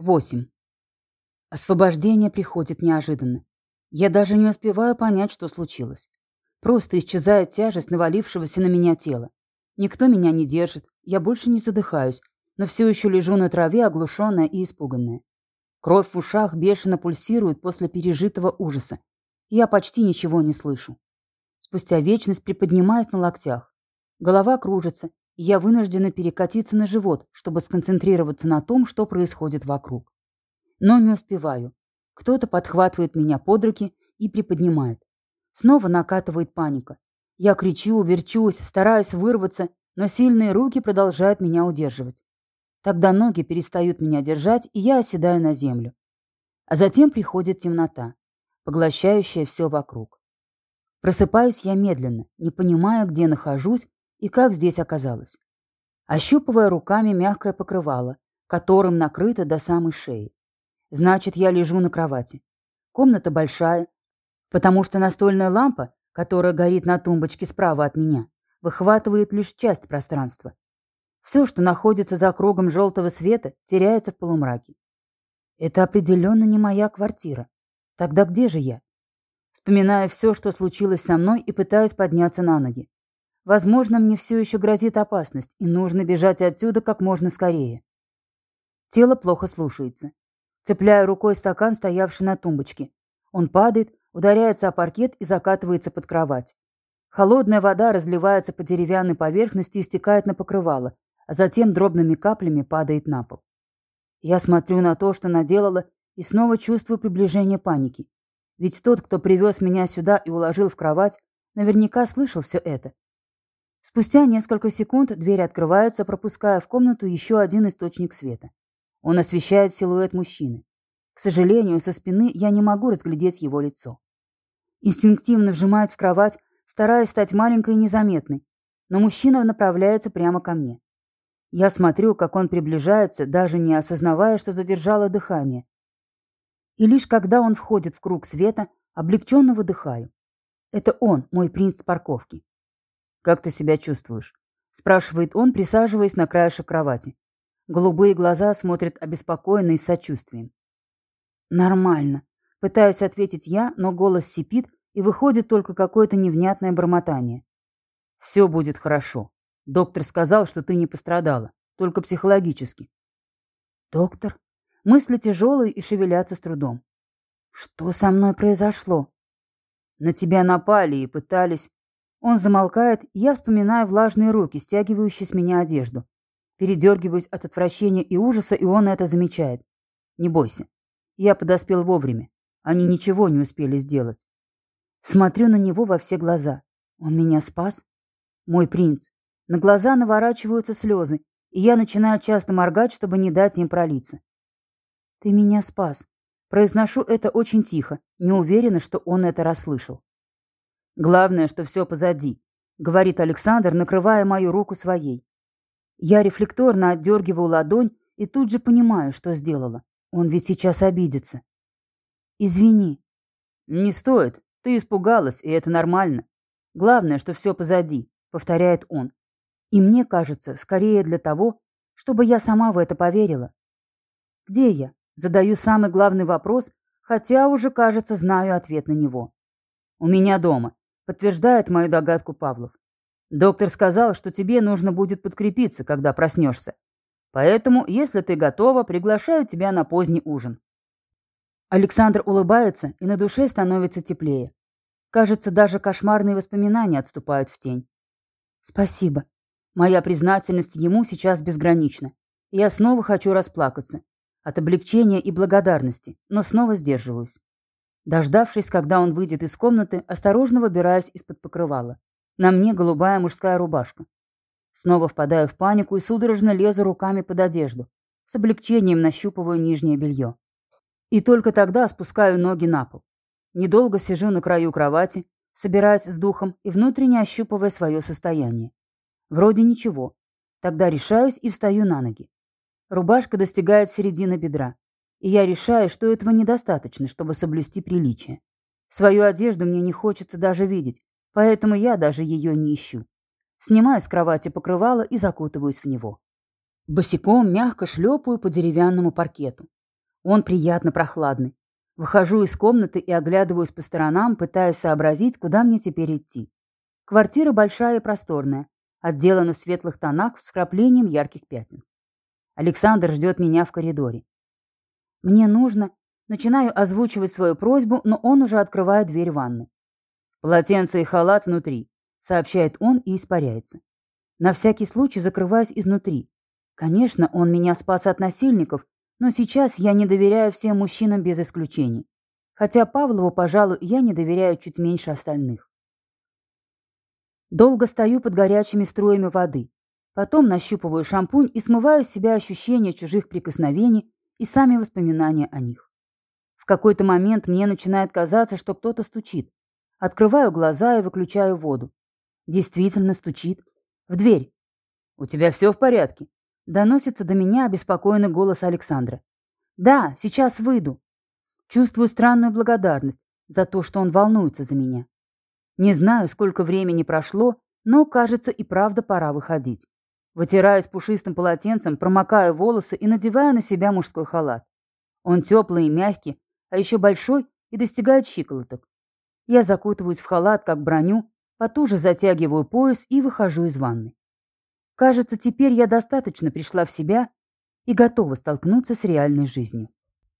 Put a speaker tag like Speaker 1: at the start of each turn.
Speaker 1: 8. Освобождение приходит неожиданно. Я даже не успеваю понять, что случилось. Просто исчезает тяжесть навалившегося на меня тела. Никто меня не держит, я больше не задыхаюсь, но все еще лежу на траве, оглушенная и испуганная. Кровь в ушах бешено пульсирует после пережитого ужаса. Я почти ничего не слышу. Спустя вечность приподнимаюсь на локтях. Голова кружится, я вынуждена перекатиться на живот, чтобы сконцентрироваться на том, что происходит вокруг. Но не успеваю. Кто-то подхватывает меня под руки и приподнимает. Снова накатывает паника. Я кричу, верчусь, стараюсь вырваться, но сильные руки продолжают меня удерживать. Тогда ноги перестают меня держать, и я оседаю на землю. А затем приходит темнота, поглощающая все вокруг. Просыпаюсь я медленно, не понимая, где нахожусь и как здесь оказалось. Ощупывая руками мягкое покрывало, которым накрыто до самой шеи. Значит, я лежу на кровати. Комната большая, потому что настольная лампа, которая горит на тумбочке справа от меня, выхватывает лишь часть пространства. Все, что находится за кругом желтого света, теряется в полумраке. Это определенно не моя квартира. Тогда где же я? Вспоминаю все, что случилось со мной, и пытаюсь подняться на ноги. Возможно, мне все еще грозит опасность, и нужно бежать отсюда как можно скорее. Тело плохо слушается. Цепляю рукой стакан, стоявший на тумбочке. Он падает, ударяется о паркет и закатывается под кровать. Холодная вода разливается по деревянной поверхности и стекает на покрывало, а затем дробными каплями падает на пол. Я смотрю на то, что наделала, и снова чувствую приближение паники. Ведь тот, кто привез меня сюда и уложил в кровать, наверняка слышал все это. Спустя несколько секунд дверь открывается, пропуская в комнату еще один источник света. Он освещает силуэт мужчины. К сожалению, со спины я не могу разглядеть его лицо. Инстинктивно вжимаюсь в кровать, стараясь стать маленькой и незаметной, но мужчина направляется прямо ко мне. Я смотрю, как он приближается, даже не осознавая, что задержало дыхание. И лишь когда он входит в круг света, облегченно выдыхаю. Это он, мой принц с парковки. «Как ты себя чувствуешь?» – спрашивает он, присаживаясь на краешек кровати. Голубые глаза смотрят обеспокоенно и с сочувствием. «Нормально», – пытаюсь ответить я, но голос сипит, и выходит только какое-то невнятное бормотание. «Все будет хорошо. Доктор сказал, что ты не пострадала, только психологически». «Доктор?» Мысли тяжелые и шевелятся с трудом. «Что со мной произошло?» «На тебя напали и пытались...» Он замолкает, и я вспоминаю влажные руки, стягивающие с меня одежду. Передергиваюсь от отвращения и ужаса, и он это замечает. Не бойся. Я подоспел вовремя. Они ничего не успели сделать. Смотрю на него во все глаза. Он меня спас? Мой принц. На глаза наворачиваются слезы, и я начинаю часто моргать, чтобы не дать им пролиться. Ты меня спас. Произношу это очень тихо, не уверена, что он это расслышал. Главное, что все позади, говорит Александр, накрывая мою руку своей. Я рефлекторно отдергиваю ладонь и тут же понимаю, что сделала. Он ведь сейчас обидится. Извини. Не стоит. Ты испугалась, и это нормально. Главное, что все позади, повторяет он. И мне кажется, скорее для того, чтобы я сама в это поверила. Где я? Задаю самый главный вопрос, хотя уже, кажется, знаю ответ на него. У меня дома подтверждает мою догадку Павлов. Доктор сказал, что тебе нужно будет подкрепиться, когда проснешься. Поэтому, если ты готова, приглашаю тебя на поздний ужин. Александр улыбается, и на душе становится теплее. Кажется, даже кошмарные воспоминания отступают в тень. Спасибо. Моя признательность ему сейчас безгранична. Я снова хочу расплакаться. От облегчения и благодарности, но снова сдерживаюсь. Дождавшись, когда он выйдет из комнаты, осторожно выбираюсь из-под покрывала. На мне голубая мужская рубашка. Снова впадаю в панику и судорожно лезу руками под одежду. С облегчением нащупываю нижнее белье. И только тогда спускаю ноги на пол. Недолго сижу на краю кровати, собираясь с духом и внутренне ощупывая свое состояние. Вроде ничего. Тогда решаюсь и встаю на ноги. Рубашка достигает середины бедра и я решаю, что этого недостаточно, чтобы соблюсти приличие. Свою одежду мне не хочется даже видеть, поэтому я даже ее не ищу. Снимаю с кровати покрывало и закутываюсь в него. Босиком мягко шлепаю по деревянному паркету. Он приятно прохладный. Выхожу из комнаты и оглядываюсь по сторонам, пытаясь сообразить, куда мне теперь идти. Квартира большая и просторная, отделана в светлых тонах с вкраплением ярких пятен. Александр ждет меня в коридоре. Мне нужно... Начинаю озвучивать свою просьбу, но он уже открывает дверь ванны. «Полотенце и халат внутри», — сообщает он и испаряется. На всякий случай закрываюсь изнутри. Конечно, он меня спас от насильников, но сейчас я не доверяю всем мужчинам без исключений. Хотя Павлову, пожалуй, я не доверяю чуть меньше остальных. Долго стою под горячими струями воды. Потом нащупываю шампунь и смываю с себя ощущения чужих прикосновений и сами воспоминания о них. В какой-то момент мне начинает казаться, что кто-то стучит. Открываю глаза и выключаю воду. Действительно стучит. В дверь. «У тебя все в порядке?» Доносится до меня обеспокоенный голос Александра. «Да, сейчас выйду». Чувствую странную благодарность за то, что он волнуется за меня. Не знаю, сколько времени прошло, но, кажется, и правда пора выходить. Вытираюсь пушистым полотенцем, промокаю волосы и надеваю на себя мужской халат. Он теплый и мягкий, а еще большой и достигает щиколоток. Я закутываюсь в халат, как броню, потуже затягиваю пояс и выхожу из ванны. Кажется, теперь я достаточно пришла в себя и готова столкнуться с реальной жизнью.